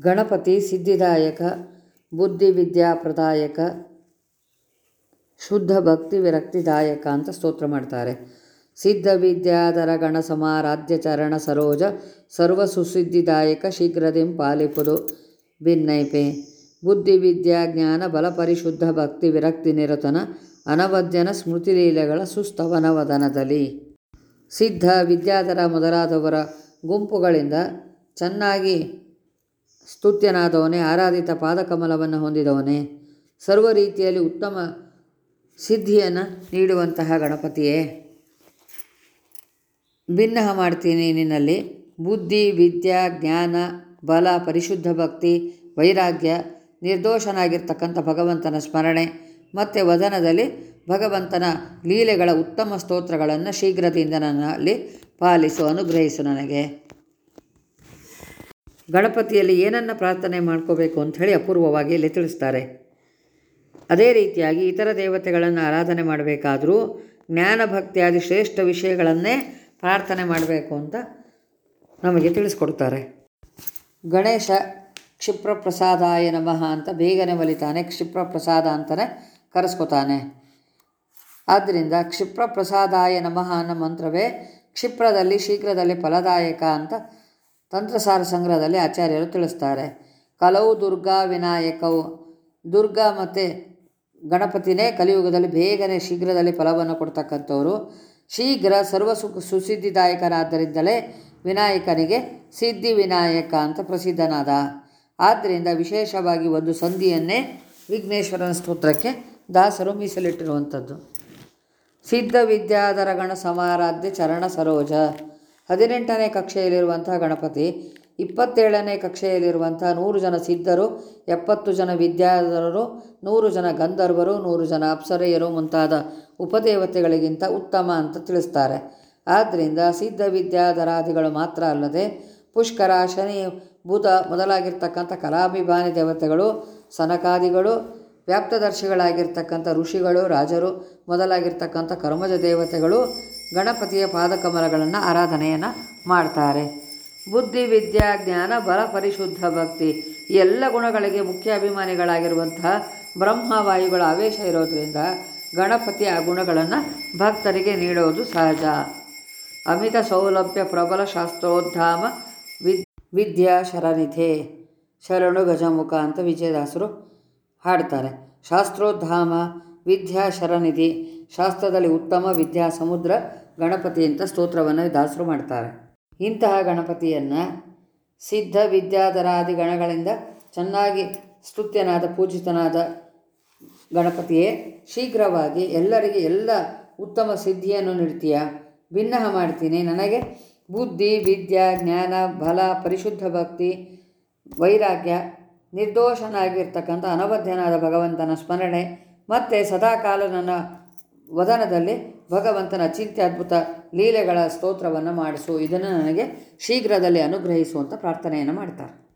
ಗಣಪತಿ ಸಿದ್ಧಿದಾಯಕ ಬುದ್ಧಿವಿದ್ಯಾಪ್ರದಾಯಕ ಶುದ್ಧ ಭಕ್ತಿ ವಿರಕ್ತಿದಾಯಕ ಅಂತ ಸ್ತೋತ್ರ ಮಾಡ್ತಾರೆ. ಸಿದ್ಧ ವಿದ್ಯಾಧರ ಗಣ ಸಮಾರಾಧ್ಯ ಚರಣ ಸರೋಜ, ಸರ್ವ ಸುಸಿದ್ಧಿದಾಯಕ ಶೀಘ್ರದಿಂ ಪಾಲಿಪುದು ಭಿನ್ನೈಪೆ ಬುದ್ಧಿ ವಿದ್ಯಾ ಜ್ಞಾನ ಬಲ ಪರಿಶುದ್ಧ ಭಕ್ತಿ ವಿರಕ್ತಿ ನಿರತನ, ಅನವದ್ಯನ ಸ್ಮೃತಿ ಲೀಲೆಗಳ ವದನದಲ್ಲಿ ಸಿದ್ಧ ವಿದ್ಯಾಧರ ಮೊದಲಾದವರ ಗುಂಪುಗಳಿಂದ ಚೆನ್ನಾಗಿ ಸ್ತುತ್ಯನಾದವನೇ, ಆರಾಧಿತ ಪಾದಕಮಲವನ್ನು ಹೊಂದಿದವನೇ, ಸರ್ವ ರೀತಿಯಲ್ಲಿ ಉತ್ತಮ ಸಿದ್ಧಿಯನ್ನು ನೀಡುವಂತಹ ಗಣಪತಿಯೇ. ಭಿನ್ನಹ ಮಾಡ್ತೀನಿ ನಿನ್ನಲ್ಲಿ. ಬುದ್ಧಿ, ವಿದ್ಯಾ, ಜ್ಞಾನ, ಬಲ, ಪರಿಶುದ್ಧ ಭಕ್ತಿ, ವೈರಾಗ್ಯ, ನಿರ್ದೋಷನಾಗಿರ್ತಕ್ಕಂಥ ಭಗವಂತನ ಸ್ಮರಣೆ, ಮತ್ತು ವದನದಲ್ಲಿ ಭಗವಂತನ ಲೀಲೆಗಳ ಉತ್ತಮ ಸ್ತೋತ್ರಗಳನ್ನು ಶೀಘ್ರದಿಂದ ನನ್ನಲ್ಲಿ ಪಾಲಿಸು, ಅನುಗ್ರಹಿಸು ನನಗೆ. ಗಣಪತಿಯಲ್ಲಿ ಏನನ್ನು ಪ್ರಾರ್ಥನೆ ಮಾಡ್ಕೋಬೇಕು ಅಂಥೇಳಿ ಅಪೂರ್ವವಾಗಿ ಇಲ್ಲಿ ತಿಳಿಸ್ತಾರೆ. ಅದೇ ರೀತಿಯಾಗಿ ಇತರ ದೇವತೆಗಳನ್ನು ಆರಾಧನೆ ಮಾಡಬೇಕಾದರೂ ಜ್ಞಾನ ಭಕ್ತಿಯಾದಿ ಶ್ರೇಷ್ಠ ವಿಷಯಗಳನ್ನೇ ಪ್ರಾರ್ಥನೆ ಮಾಡಬೇಕು ಅಂತ ನಮಗೆ ತಿಳಿಸ್ಕೊಡ್ತಾರೆ. ಗಣೇಶ ಕ್ಷಿಪ್ರ ಪ್ರಸಾದಾಯ ನಮಃ ಅಂತ ಬೇಗನೆ ಒಲಿತಾನೆ ಕ್ಷಿಪ್ರ ಪ್ರಸಾದ ಅಂತಲೇ ಕರೆಸ್ಕೊತಾನೆ. ಆದ್ದರಿಂದ ಕ್ಷಿಪ್ರ ಪ್ರಸಾದಾಯ ನಮಃ ಅನ್ನೋ ಮಂತ್ರವೇ ಕ್ಷಿಪ್ರದಲ್ಲಿ ಶೀಘ್ರದಲ್ಲಿ ಫಲದಾಯಕ ಅಂತ ತಂತ್ರಸಾರ ಸಂಗ್ರಹದಲ್ಲಿ ಆಚಾರ್ಯರು ತಿಳಿಸ್ತಾರೆ. ಕಲವು, ದುರ್ಗಾ, ವಿನಾಯಕವು. ದುರ್ಗಾ ಮತ್ತು ಗಣಪತಿನೇ ಕಲಿಯುಗದಲ್ಲಿ ಬೇಗನೆ ಶೀಘ್ರದಲ್ಲಿ ಫಲವನ್ನು ಕೊಡ್ತಕ್ಕಂಥವರು. ಶೀಘ್ರ ಸರ್ವ ಸುಖ ಸುಸಿದ್ಧಿದಾಯಕರಾದ್ದರಿಂದಲೇ ವಿನಾಯಕನಿಗೆ ಸಿದ್ಧಿ ವಿನಾಯಕ ಅಂತ ಪ್ರಸಿದ್ಧನಾದ. ಆದ್ದರಿಂದ ವಿಶೇಷವಾಗಿ ಒಂದು ಸಂಧಿಯನ್ನೇ ವಿಘ್ನೇಶ್ವರನ ಸ್ತೋತ್ರಕ್ಕೆ ದಾಸರು ಮೀಸಲಿಟ್ಟಿರುವಂಥದ್ದು. ಸಿದ್ಧ ವಿದ್ಯಾಧರ ಗಣ ಸಮಾರಾಧ್ಯ ಚರಣ ಸರೋಜ. ಹದಿನೆಂಟನೇ ಕಕ್ಷೆಯಲ್ಲಿರುವಂತಹ ಗಣಪತಿ, ಇಪ್ಪತ್ತೇಳನೇ ಕಕ್ಷೆಯಲ್ಲಿರುವಂಥ ನೂರು ಜನ ಸಿದ್ಧರು, ಎಪ್ಪತ್ತು ಜನ ವಿದ್ಯಾಧರರು, ನೂರು ಜನ ಗಂಧರ್ವರು, ನೂರು ಜನ ಅಪ್ಸರೆಯರು ಮುಂತಾದ ಉಪದೇವತೆಗಳಿಗಿಂತ ಉತ್ತಮ ಅಂತ ತಿಳಿಸ್ತಾರೆ. ಆದ್ದರಿಂದ ಸಿದ್ಧ ವಿದ್ಯಾಧರಾದಿಗಳು ಮಾತ್ರ ಅಲ್ಲದೆ ಪುಷ್ಕರ, ಶನಿ, ಬುಧ ಮೊದಲಾಗಿರ್ತಕ್ಕಂಥ ಕಲಾಭಿಮಾನಿ ದೇವತೆಗಳು, ಸನಕಾದಿಗಳು, ವ್ಯಾಪ್ತದರ್ಶಿಗಳಾಗಿರ್ತಕ್ಕಂಥ ಋಷಿಗಳು, ರಾಜರು ಮೊದಲಾಗಿರ್ತಕ್ಕಂಥ ಕರ್ಮಜ ದೇವತೆಗಳು ಗಣಪತಿಯ ಪಾದಕಮಲಗಳನ್ನು ಆರಾಧನೆಯನ್ನು ಮಾಡ್ತಾರೆ. ಬುದ್ಧಿ, ವಿದ್ಯಾ, ಜ್ಞಾನ, ಬಲ, ಪರಿಶುದ್ಧ ಭಕ್ತಿ ಎಲ್ಲ ಗುಣಗಳಿಗೆ ಮುಖ್ಯ ಅಭಿಮಾನಿಗಳಾಗಿರುವಂತಹ ಬ್ರಹ್ಮವಾಯುಗಳ ಆವೇಶ ಇರೋದರಿಂದ ಗಣಪತಿ ಆ ಗುಣಗಳನ್ನು ಭಕ್ತರಿಗೆ ನೀಡೋದು ಸಹಜ. ಅಮಿತ ಸೌಲಭ್ಯ, ಪ್ರಬಲ ಶಾಸ್ತ್ರೋದ್ಧಾಮ, ವಿದ್, ವಿದ್ಯಾ ಶರನಿಧೆ, ಶರಣು ಗಜಮುಖ ಅಂತ ವಿಜಯದಾಸರು ಹಾಡ್ತಾರೆ. ಶಾಸ್ತ್ರೋದ್ಧಾಮ, ವಿದ್ಯಾ ಶರನಿಧಿ ಶಾಸ್ತ್ರದಲ್ಲಿ ಉತ್ತಮ ವಿದ್ಯಾ ಸಮುದ್ರ ಗಣಪತಿ ಅಂತ ಸ್ತೋತ್ರವನ್ನು ದಾಸರು ಮಾಡ್ತಾರೆ. ಇಂತಹ ಗಣಪತಿಯನ್ನು ಸಿದ್ಧ ವಿದ್ಯಾಧರಾದಿ ಗಣಗಳಿಂದ ಚೆನ್ನಾಗಿ ಸ್ತುತ್ಯನಾದ, ಪೂಜಿತನಾದ ಗಣಪತಿಯೇ, ಶೀಘ್ರವಾಗಿ ಎಲ್ಲರಿಗೆ ಎಲ್ಲ ಉತ್ತಮ ಸಿದ್ಧಿಯನ್ನು ನೀಡ್ತೀಯ? ಭಿನ್ನಹ ಮಾಡ್ತೀನಿ. ನನಗೆ ಬುದ್ಧಿ, ವಿದ್ಯಾ, ಜ್ಞಾನ, ಬಲ, ಪರಿಶುದ್ಧ ಭಕ್ತಿ, ವೈರಾಗ್ಯ, ನಿರ್ದೋಷನಾಗಿರ್ತಕ್ಕಂಥ ಅನವಧ್ಯನಾದ ಭಗವಂತನ ಸ್ಮರಣೆ ಮತ್ತು ಸದಾಕಾಲ ನನ್ನ ವದನದಲ್ಲಿ ಭಗವಂತನ ಚಿಂತ್ಯ ಅದ್ಭುತ ಲೀಲೆಗಳ ಸ್ತೋತ್ರವನ್ನು ಮಾಡಿಸು. ಇದನ್ನು ನನಗೆ ಶೀಘ್ರದಲ್ಲಿ ಅನುಗ್ರಹಿಸು ಅಂತ ಪ್ರಾರ್ಥನೆಯನ್ನು ಮಾಡ್ತಾರೆ.